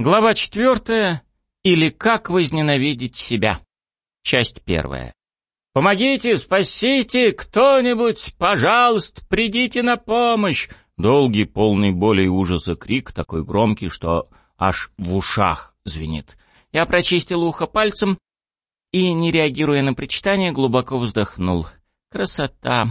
Глава четвертая. Или как возненавидеть себя. Часть первая. «Помогите, спасите! Кто-нибудь, пожалуйста, придите на помощь!» Долгий, полный боли и ужаса крик, такой громкий, что аж в ушах звенит. Я прочистил ухо пальцем и, не реагируя на причитание, глубоко вздохнул. Красота!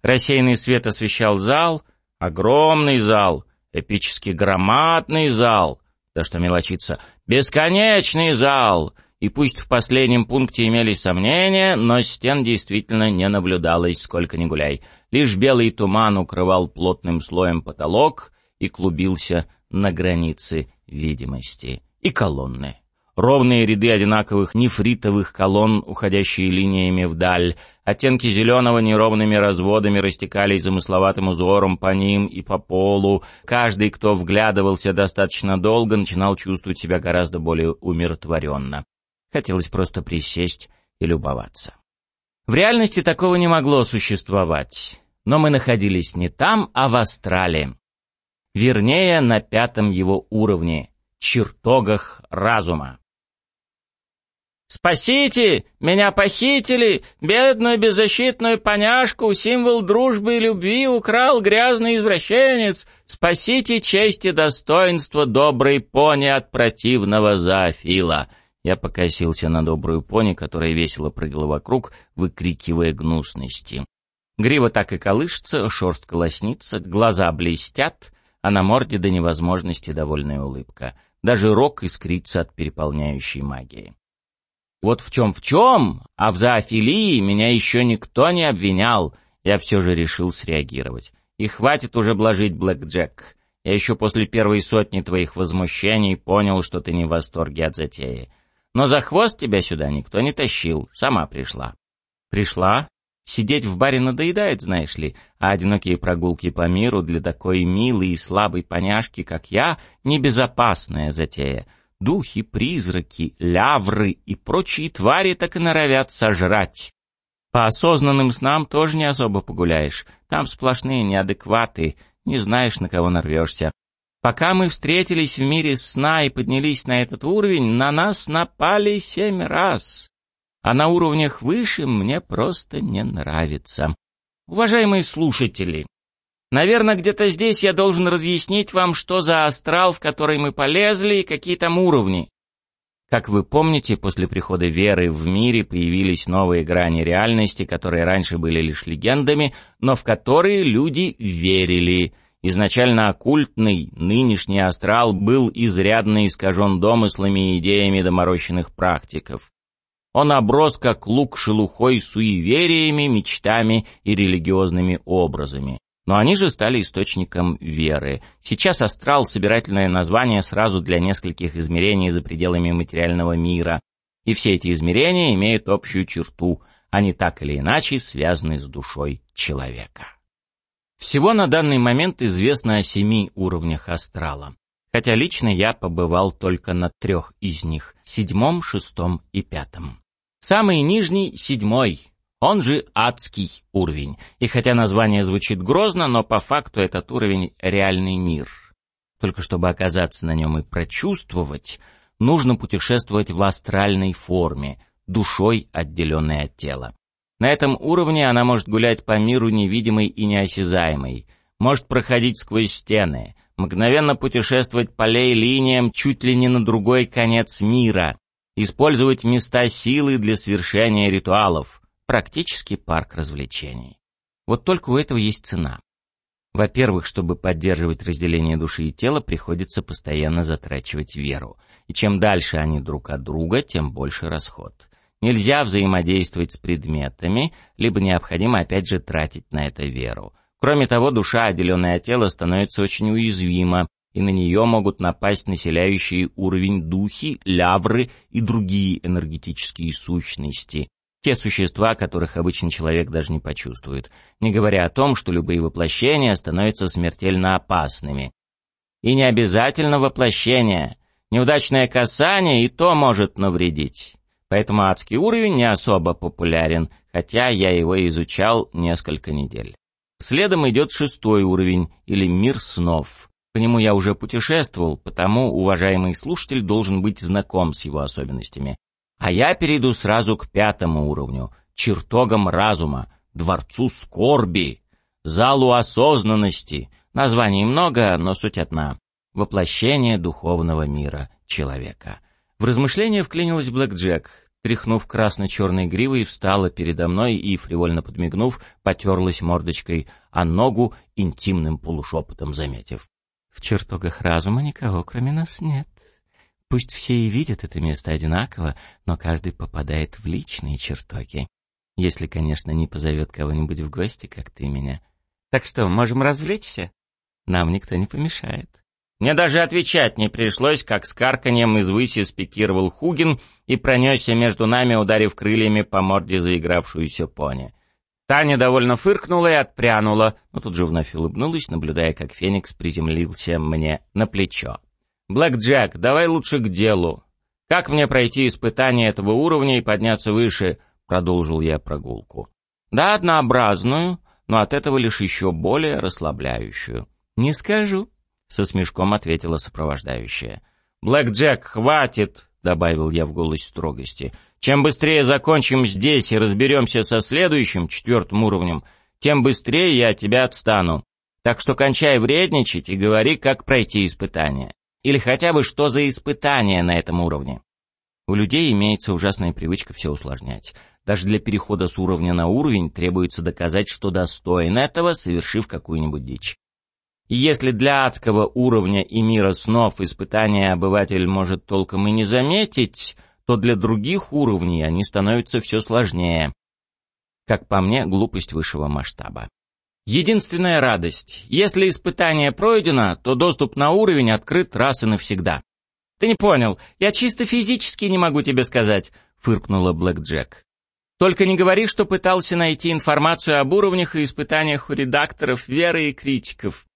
Рассеянный свет освещал зал, огромный зал, эпически громадный зал — да что мелочиться, бесконечный зал! И пусть в последнем пункте имелись сомнения, но стен действительно не наблюдалось, сколько ни гуляй. Лишь белый туман укрывал плотным слоем потолок и клубился на границе видимости. И колонны. Ровные ряды одинаковых нефритовых колонн, уходящие линиями вдаль. Оттенки зеленого неровными разводами растекались замысловатым узором по ним и по полу. Каждый, кто вглядывался достаточно долго, начинал чувствовать себя гораздо более умиротворенно. Хотелось просто присесть и любоваться. В реальности такого не могло существовать. Но мы находились не там, а в Астрале. Вернее, на пятом его уровне — чертогах разума. «Спасите! Меня похитили! Бедную беззащитную поняшку, символ дружбы и любви украл грязный извращенец! Спасите честь и достоинство доброй пони от противного зоофила!» Я покосился на добрую пони, которая весело прыгала вокруг, выкрикивая гнусности. Грива так и колышется, шерстка лоснится, глаза блестят, а на морде до невозможности довольная улыбка. Даже рог искрится от переполняющей магии. Вот в чем в чем, а в зоофилии меня еще никто не обвинял. Я все же решил среагировать. И хватит уже блажить, Блэк Джек. Я еще после первой сотни твоих возмущений понял, что ты не в восторге от затеи. Но за хвост тебя сюда никто не тащил, сама пришла. Пришла? Сидеть в баре надоедает, знаешь ли, а одинокие прогулки по миру для такой милой и слабой поняшки, как я, небезопасная затея — Духи, призраки, лявры и прочие твари так и норовят сожрать. По осознанным снам тоже не особо погуляешь. Там сплошные неадекваты, не знаешь, на кого нарвешься. Пока мы встретились в мире сна и поднялись на этот уровень, на нас напали семь раз. А на уровнях выше мне просто не нравится. Уважаемые слушатели, Наверное, где-то здесь я должен разъяснить вам, что за астрал, в который мы полезли, и какие там уровни. Как вы помните, после прихода веры в мире появились новые грани реальности, которые раньше были лишь легендами, но в которые люди верили. Изначально оккультный, нынешний астрал был изрядно искажен домыслами и идеями доморощенных практиков. Он оброс как лук шелухой суевериями, мечтами и религиозными образами. Но они же стали источником веры. Сейчас астрал — собирательное название сразу для нескольких измерений за пределами материального мира. И все эти измерения имеют общую черту. Они так или иначе связаны с душой человека. Всего на данный момент известно о семи уровнях астрала. Хотя лично я побывал только на трех из них — седьмом, шестом и пятом. Самый нижний — седьмой, он же адский уровень. И хотя название звучит грозно, но по факту этот уровень — реальный мир. Только чтобы оказаться на нем и прочувствовать, нужно путешествовать в астральной форме, душой, отделенной от тела. На этом уровне она может гулять по миру невидимой и неосязаемой, может проходить сквозь стены, мгновенно путешествовать по лей-линиям чуть ли не на другой конец мира, использовать места силы для свершения ритуалов — практически парк развлечений. Вот только у этого есть цена. Во-первых, чтобы поддерживать разделение души и тела, приходится постоянно затрачивать веру. И чем дальше они друг от друга, тем больше расход. Нельзя взаимодействовать с предметами, либо необходимо опять же тратить на это веру. Кроме того, душа, отделенная от тела, становится очень уязвима, и на нее могут напасть населяющие уровень духи, лявры и другие энергетические сущности, те существа, которых обычный человек даже не почувствует, не говоря о том, что любые воплощения становятся смертельно опасными. И не обязательно воплощение. Неудачное касание и то может навредить. Поэтому адский уровень не особо популярен, хотя я его изучал несколько недель. Следом идет шестой уровень, или мир снов. По нему я уже путешествовал, потому уважаемый слушатель должен быть знаком с его особенностями. А я перейду сразу к пятому уровню — чертогам разума, дворцу скорби, залу осознанности. Названий много, но суть одна — воплощение духовного мира человека. В размышления вклинилась Блэк Джек, тряхнув красно-черной гривой, встала передо мной и, фривольно подмигнув, потерлась мордочкой, а ногу интимным полушепотом заметив. В чертогах разума никого, кроме нас, нет. Пусть все и видят это место одинаково, но каждый попадает в личные чертоги. Если, конечно, не позовет кого-нибудь в гости, как ты меня. Так что, можем развлечься? Нам никто не помешает. Мне даже отвечать не пришлось, как с карканьем из выси спикировал Хугин и пронесся между нами, ударив крыльями по морде заигравшуюся пони. Таня довольно фыркнула и отпрянула, но тут же вновь улыбнулась, наблюдая, как Феникс приземлился мне на плечо. «Блэк Джек, давай лучше к делу. Как мне пройти испытание этого уровня и подняться выше?» — продолжил я прогулку. «Да, однообразную, но от этого лишь еще более расслабляющую». «Не скажу», — со смешком ответила сопровождающая. «Блэк Джек, хватит!» — добавил я в голос строгости. Чем быстрее закончим здесь и разберемся со следующим, четвертым уровнем, тем быстрее я от тебя отстану. Так что кончай вредничать и говори, как пройти испытание. Или хотя бы, что за испытание на этом уровне. У людей имеется ужасная привычка все усложнять. Даже для перехода с уровня на уровень требуется доказать, что достоин этого, совершив какую-нибудь дичь. Если для адского уровня и мира снов испытания обыватель может толком и не заметить, то для других уровней они становятся все сложнее. Как по мне, глупость высшего масштаба. Единственная радость. Если испытание пройдено, то доступ на уровень открыт раз и навсегда. «Ты не понял, я чисто физически не могу тебе сказать», — фыркнула Блэк Джек. «Только не говори, что пытался найти информацию об уровнях и испытаниях у редакторов, веры и критиков».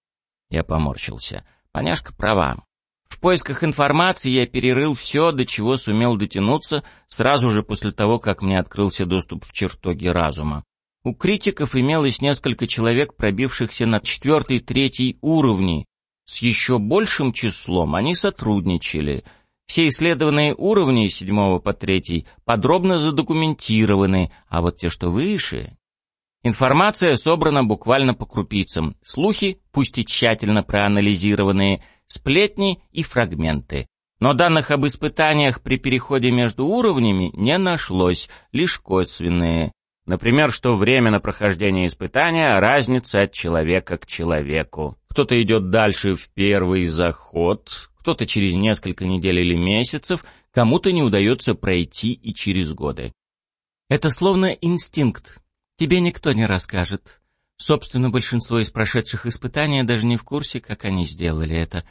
Я поморщился. Поняшка права. В поисках информации я перерыл все, до чего сумел дотянуться, сразу же после того, как мне открылся доступ в чертоги разума. У критиков имелось несколько человек, пробившихся на четвертый, третий уровни. С еще большим числом они сотрудничали. Все исследованные уровни седьмого по третий подробно задокументированы, а вот те, что выше... Информация собрана буквально по крупицам. Слухи, пусть и тщательно проанализированные, сплетни и фрагменты. Но данных об испытаниях при переходе между уровнями не нашлось, лишь косвенные. Например, что время на прохождение испытания разница от человека к человеку. Кто-то идет дальше в первый заход, кто-то через несколько недель или месяцев, кому-то не удается пройти и через годы. Это словно инстинкт. Тебе никто не расскажет. Собственно, большинство из прошедших испытаний даже не в курсе, как они сделали это.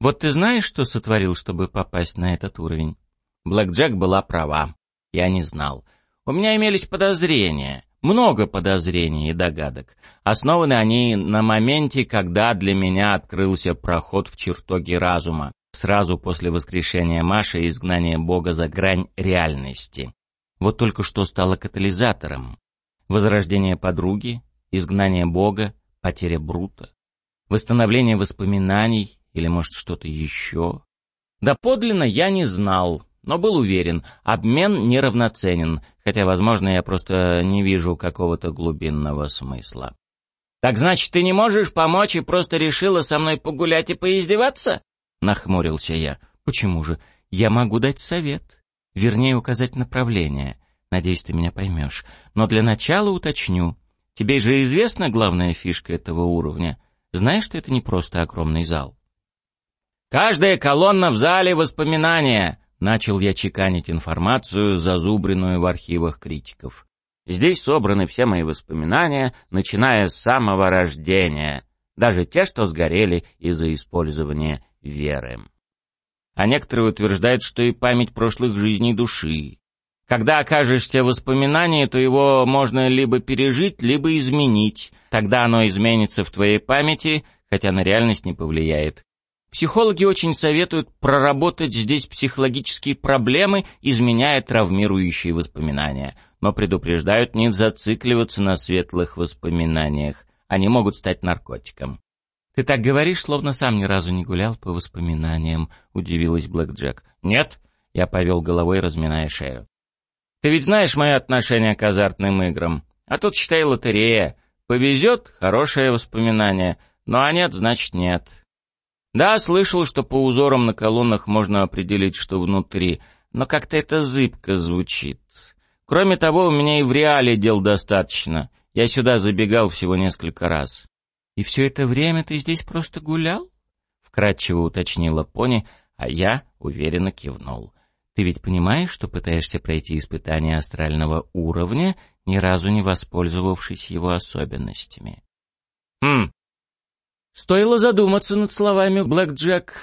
Вот ты знаешь, что сотворил, чтобы попасть на этот уровень? Блэк Джек была права. Я не знал. У меня имелись подозрения. Много подозрений и догадок. Основаны они на моменте, когда для меня открылся проход в чертоги разума, сразу после воскрешения Маши и изгнания Бога за грань реальности. Вот только что стало катализатором. Возрождение подруги, изгнание Бога, потеря Брута, восстановление воспоминаний или, может, что-то еще. Да подлинно я не знал, но был уверен, обмен неравноценен, хотя, возможно, я просто не вижу какого-то глубинного смысла. «Так значит, ты не можешь помочь и просто решила со мной погулять и поиздеваться?» — нахмурился я. «Почему же? Я могу дать совет. Вернее, указать направление. Надеюсь, ты меня поймешь. Но для начала уточню. Тебе же известна главная фишка этого уровня. Знаешь, что это не просто огромный зал? «Каждая колонна в зале воспоминания», — начал я чеканить информацию, зазубренную в архивах критиков. «Здесь собраны все мои воспоминания, начиная с самого рождения, даже те, что сгорели из-за использования веры. А некоторые утверждают, что и память прошлых жизней души. Когда окажешься в воспоминании, то его можно либо пережить, либо изменить. Тогда оно изменится в твоей памяти, хотя на реальность не повлияет. Психологи очень советуют проработать здесь психологические проблемы, изменяя травмирующие воспоминания, но предупреждают не зацикливаться на светлых воспоминаниях. Они могут стать наркотиком. «Ты так говоришь, словно сам ни разу не гулял по воспоминаниям», — удивилась Блэк Джек. «Нет», — я повел головой, разминая шею. «Ты ведь знаешь мое отношение к азартным играм. А тут, считай, лотерея. Повезет — хорошее воспоминание, ну а нет, значит нет. Да, слышал, что по узорам на колоннах можно определить, что внутри, но как-то это зыбко звучит. Кроме того, у меня и в реале дел достаточно. Я сюда забегал всего несколько раз. «И все это время ты здесь просто гулял?» — вкратчиво уточнила пони, а я уверенно кивнул. «Ты ведь понимаешь, что пытаешься пройти испытание астрального уровня, ни разу не воспользовавшись его особенностями?» «Хм, Стоило задуматься над словами Блэк Джек.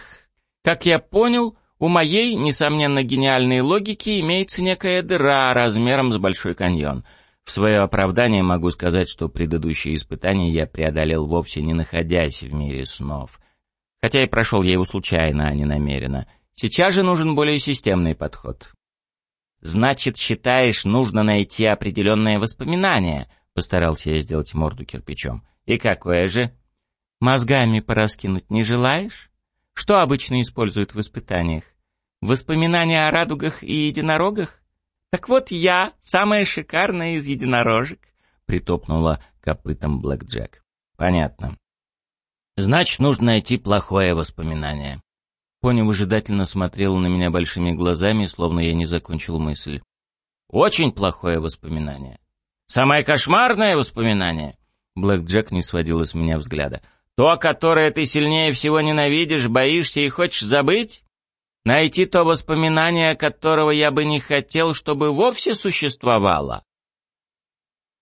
Как я понял, у моей, несомненно, гениальной логики имеется некая дыра размером с Большой каньон. В свое оправдание могу сказать, что предыдущие испытания я преодолел вовсе не находясь в мире снов. Хотя и прошел я его случайно, а не намеренно. Сейчас же нужен более системный подход. «Значит, считаешь, нужно найти определенное воспоминание?» — постарался я сделать морду кирпичом. «И какое же?» Мозгами пораскинуть не желаешь? Что обычно используют в испытаниях? Воспоминания о радугах и единорогах? Так вот я, самая шикарная из единорожек, притопнула копытом Блэк Джек. Понятно. Значит, нужно найти плохое воспоминание. Пони выжидательно смотрела на меня большими глазами, словно я не закончил мысль. Очень плохое воспоминание. Самое кошмарное воспоминание. Блэк Джек не сводила с меня взгляда. То, которое ты сильнее всего ненавидишь, боишься и хочешь забыть? Найти то воспоминание, которого я бы не хотел, чтобы вовсе существовало?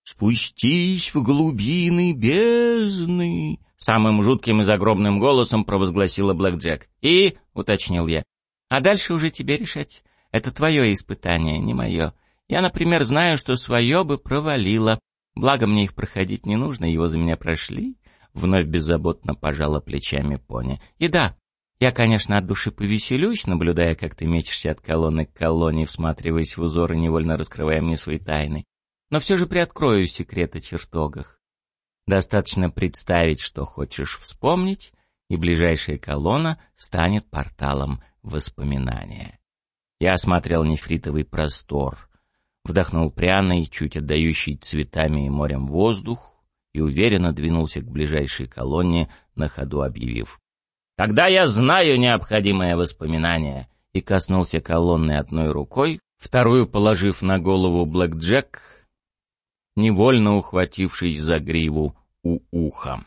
«Спустись в глубины бездны!» Самым жутким и загробным голосом провозгласила Блэк Джек. «И?» — уточнил я. «А дальше уже тебе решать. Это твое испытание, не мое. Я, например, знаю, что свое бы провалило. Благо мне их проходить не нужно, его за меня прошли. Вновь беззаботно пожала плечами пони. И да, я, конечно, от души повеселюсь, наблюдая, как ты мечешься от колонны к колонне, всматриваясь в узоры, невольно раскрывая мне свои тайны. Но все же приоткрою секрет о чертогах. Достаточно представить, что хочешь вспомнить, и ближайшая колонна станет порталом воспоминания. Я осмотрел нефритовый простор, вдохнул пряный, чуть отдающий цветами и морем воздух, и уверенно двинулся к ближайшей колонне, на ходу объявив. «Тогда я знаю необходимое воспоминание!» и коснулся колонны одной рукой, вторую положив на голову Блэк Джек, невольно ухватившись за гриву у уха.